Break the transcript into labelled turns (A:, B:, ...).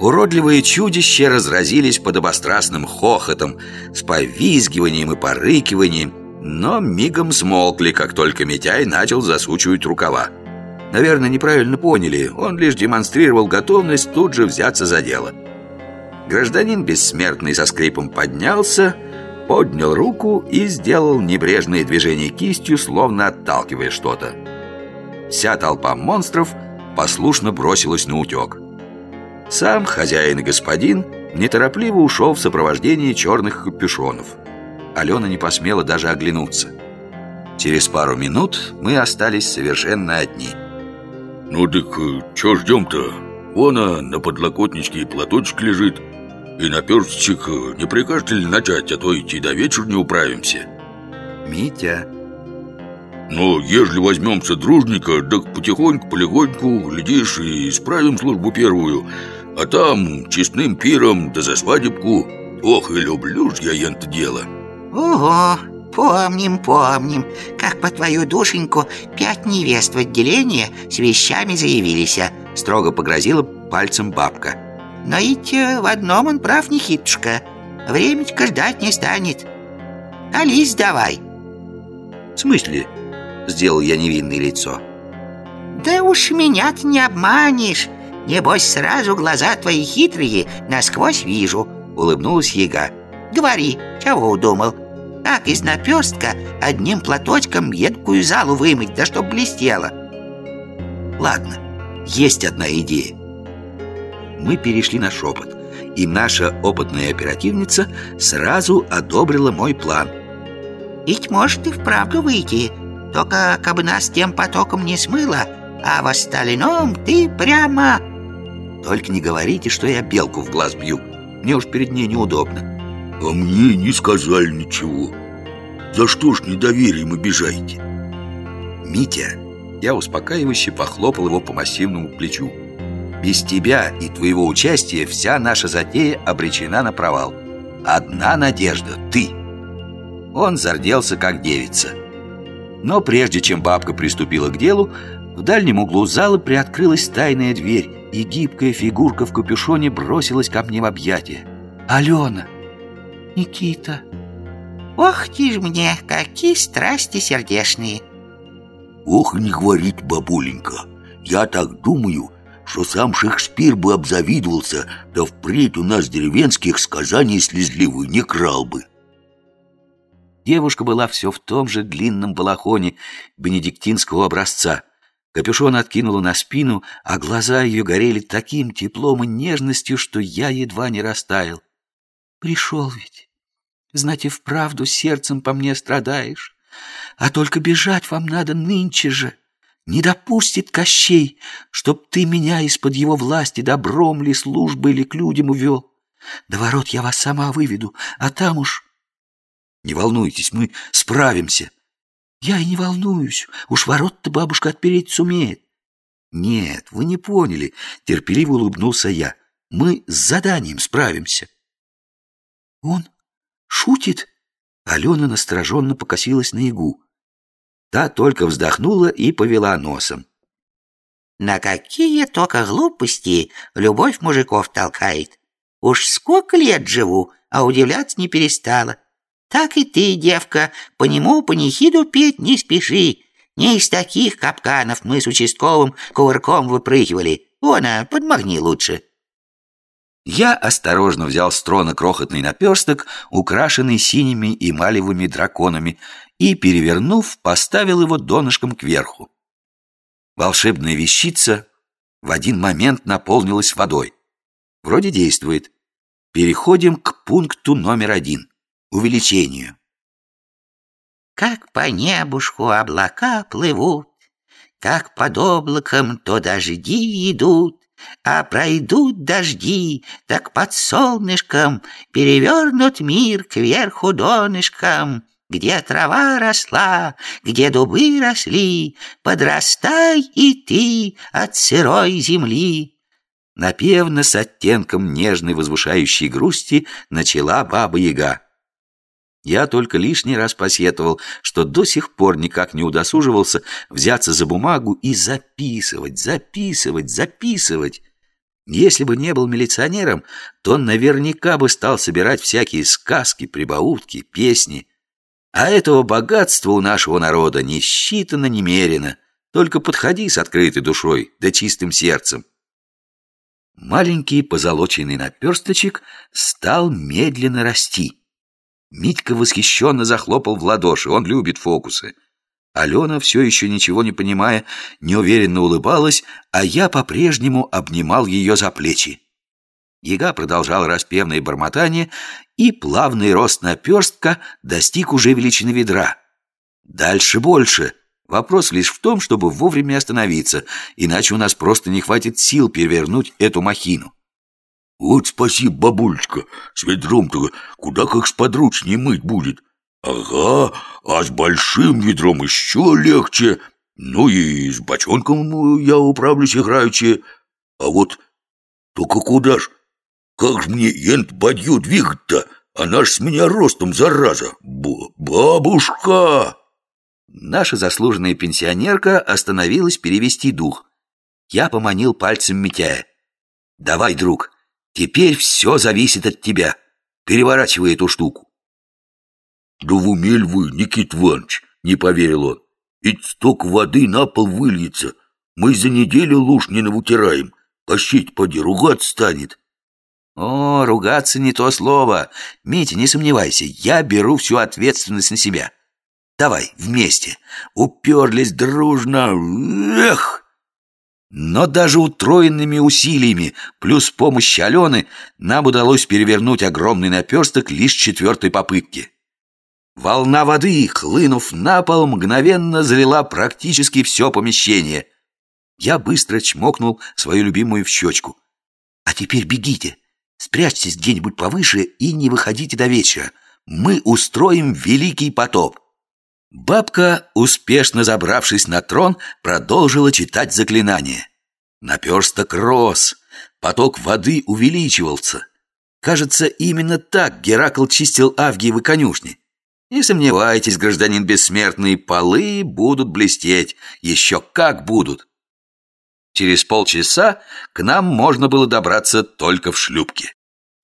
A: Уродливые чудища разразились подобострастным хохотом С повизгиванием и порыкиванием Но мигом смолкли, как только Митяй начал засучивать рукава. Наверное, неправильно поняли Он лишь демонстрировал готовность тут же взяться за дело. Гражданин бессмертный со скрипом поднялся Поднял руку и сделал небрежные движения кистью, словно отталкивая что-то. Вся толпа монстров послушно бросилась на утек сам хозяин и господин неторопливо ушел в сопровождении черных капюшонов. Алена не посмела даже оглянуться. Через пару минут мы остались совершенно одни.
B: «Ну так э, чё ждем-то? Вон а, на подлокотничке и платочек лежит. И наперстчик э, не прикажете ли начать, а то идти до вечера не управимся?»
A: «Митя...»
B: «Ну, ежели возьмемся дружника, так потихоньку, полегоньку, глядишь, и исправим службу первую, а там честным пиром да за свадебку. Ох, и люблю ж я янто дело.
C: Ого, помним, помним. Как по твою душеньку пять невест в отделение с вещами заявились
A: Строго погрозила пальцем бабка.
C: Но ведь э, в одном он прав не хитрушка Времечко ждать не станет. Алис давай.
A: В смысле? Сделал я невинное лицо.
C: Да уж меня-то не обманешь Небось, сразу глаза твои хитрые насквозь вижу Улыбнулась яга Говори, чего удумал? Как из наперстка одним платочком едкую залу вымыть, да чтоб блестело
A: Ладно, есть одна идея Мы перешли на шепот И наша опытная оперативница сразу одобрила мой план.
C: Ведь может и вправду выйти Только как бы нас тем потоком не смыло А в остальном ты прямо
A: только не говорите, что я белку в глаз бью. Мне уж перед ней неудобно.
B: А мне не сказали ничего. За что ж недоверием обижаете?
A: Митя, я успокаивающе похлопал его по массивному плечу. Без тебя и твоего участия вся наша затея обречена на провал. Одна надежда — ты. Он зарделся, как девица. Но прежде чем бабка приступила к делу В дальнем углу зала приоткрылась тайная дверь и гибкая фигурка в капюшоне бросилась ко мне в объятия. «Алена!»
C: «Никита!» «Ох ты ж мне, какие страсти сердешные!»
B: «Ох, не говорить, бабуленька! Я так думаю, что сам Шекспир бы обзавидовался, да впредь у нас деревенских сказаний слезливый не крал бы!»
A: Девушка была все в том же длинном балахоне бенедиктинского образца – Капюшон откинула на спину, а глаза ее горели таким теплом и нежностью, что я едва не растаял. Пришел ведь. Знать и вправду сердцем по мне страдаешь. А только бежать вам надо нынче же. Не допустит Кощей, чтоб ты меня из-под его власти добром ли, службой или к людям увел. До ворот я вас сама выведу, а там уж... Не волнуйтесь, мы справимся. Я и не волнуюсь, уж ворот-то бабушка отпереть сумеет. Нет, вы не поняли, терпеливо улыбнулся я. Мы с заданием справимся. Он шутит? Алена настороженно покосилась на ягу. Та только вздохнула и повела носом.
C: На какие только глупости любовь мужиков толкает. Уж сколько лет живу, а удивляться не перестала. Так и ты, девка, по нему панихиду петь не спеши. Не из таких капканов мы с участковым кувырком выпрыгивали. Она, подмогни лучше.
A: Я осторожно взял с трона крохотный наперсток, украшенный синими эмалевыми драконами, и, перевернув, поставил его донышком кверху. Волшебная вещица в один момент наполнилась водой. Вроде действует. Переходим к пункту номер один увеличению.
C: Как по небушку облака плывут, Как под облаком то дожди идут, А пройдут дожди, так под солнышком Перевернут мир кверху донышком, Где трава росла, где дубы росли, Подрастай и ты от сырой земли.
A: Напевно, с оттенком нежной возвышающей грусти начала Баба-Яга. Я только лишний раз посетовал, что до сих пор никак не удосуживался взяться за бумагу и записывать, записывать, записывать. Если бы не был милиционером, то он наверняка бы стал собирать всякие сказки, прибаутки, песни. А этого богатства у нашего народа не считано немерено. Только подходи с открытой душой да чистым сердцем. Маленький позолоченный наперсточек стал медленно расти. Митька восхищенно захлопал в ладоши, он любит фокусы. Алена, все еще ничего не понимая, неуверенно улыбалась, а я по-прежнему обнимал ее за плечи. Яга продолжал распевное бормотание, и плавный рост наперстка достиг уже величины ведра. Дальше больше. Вопрос лишь в том, чтобы вовремя остановиться, иначе у нас просто не хватит сил перевернуть эту махину.
B: Вот спасибо, бабулечка, с ведром-то куда как сподручнее мыть будет. Ага, а с большим ведром еще легче. Ну и с бочонком я управлюсь играючи. А вот только куда ж? Как ж мне ент бадью двигать-то? Она ж с меня ростом, зараза. Б бабушка!
A: Наша заслуженная пенсионерка остановилась перевести дух. Я поманил пальцем Митяя. «Давай, друг, теперь все зависит от тебя. Переворачивай эту штуку».
B: «Да в уме вы, Никит Иванович!» — не поверил он. «Ведь столько воды на пол выльется. Мы за неделю луж не навытираем. Кощить поди ругать станет».
A: «О, ругаться не то слово. Митя, не сомневайся, я беру всю ответственность на себя. Давай, вместе. Уперлись дружно. Эх!» Но даже утроенными усилиями, плюс помощь Алены, нам удалось перевернуть огромный наперсток лишь четвертой попытки. Волна воды, хлынув на пол, мгновенно залила практически все помещение. Я быстро чмокнул свою любимую в щечку. «А теперь бегите, спрячьтесь где-нибудь повыше и не выходите до вечера. Мы устроим великий потоп». Бабка, успешно забравшись на трон, продолжила читать заклинание. Наперсток рос, поток воды увеличивался. Кажется, именно так Геракл чистил Авгиевы конюшни. Не сомневайтесь, гражданин бессмертный, полы будут блестеть. Еще как будут. Через полчаса к нам можно было добраться только в шлюпке.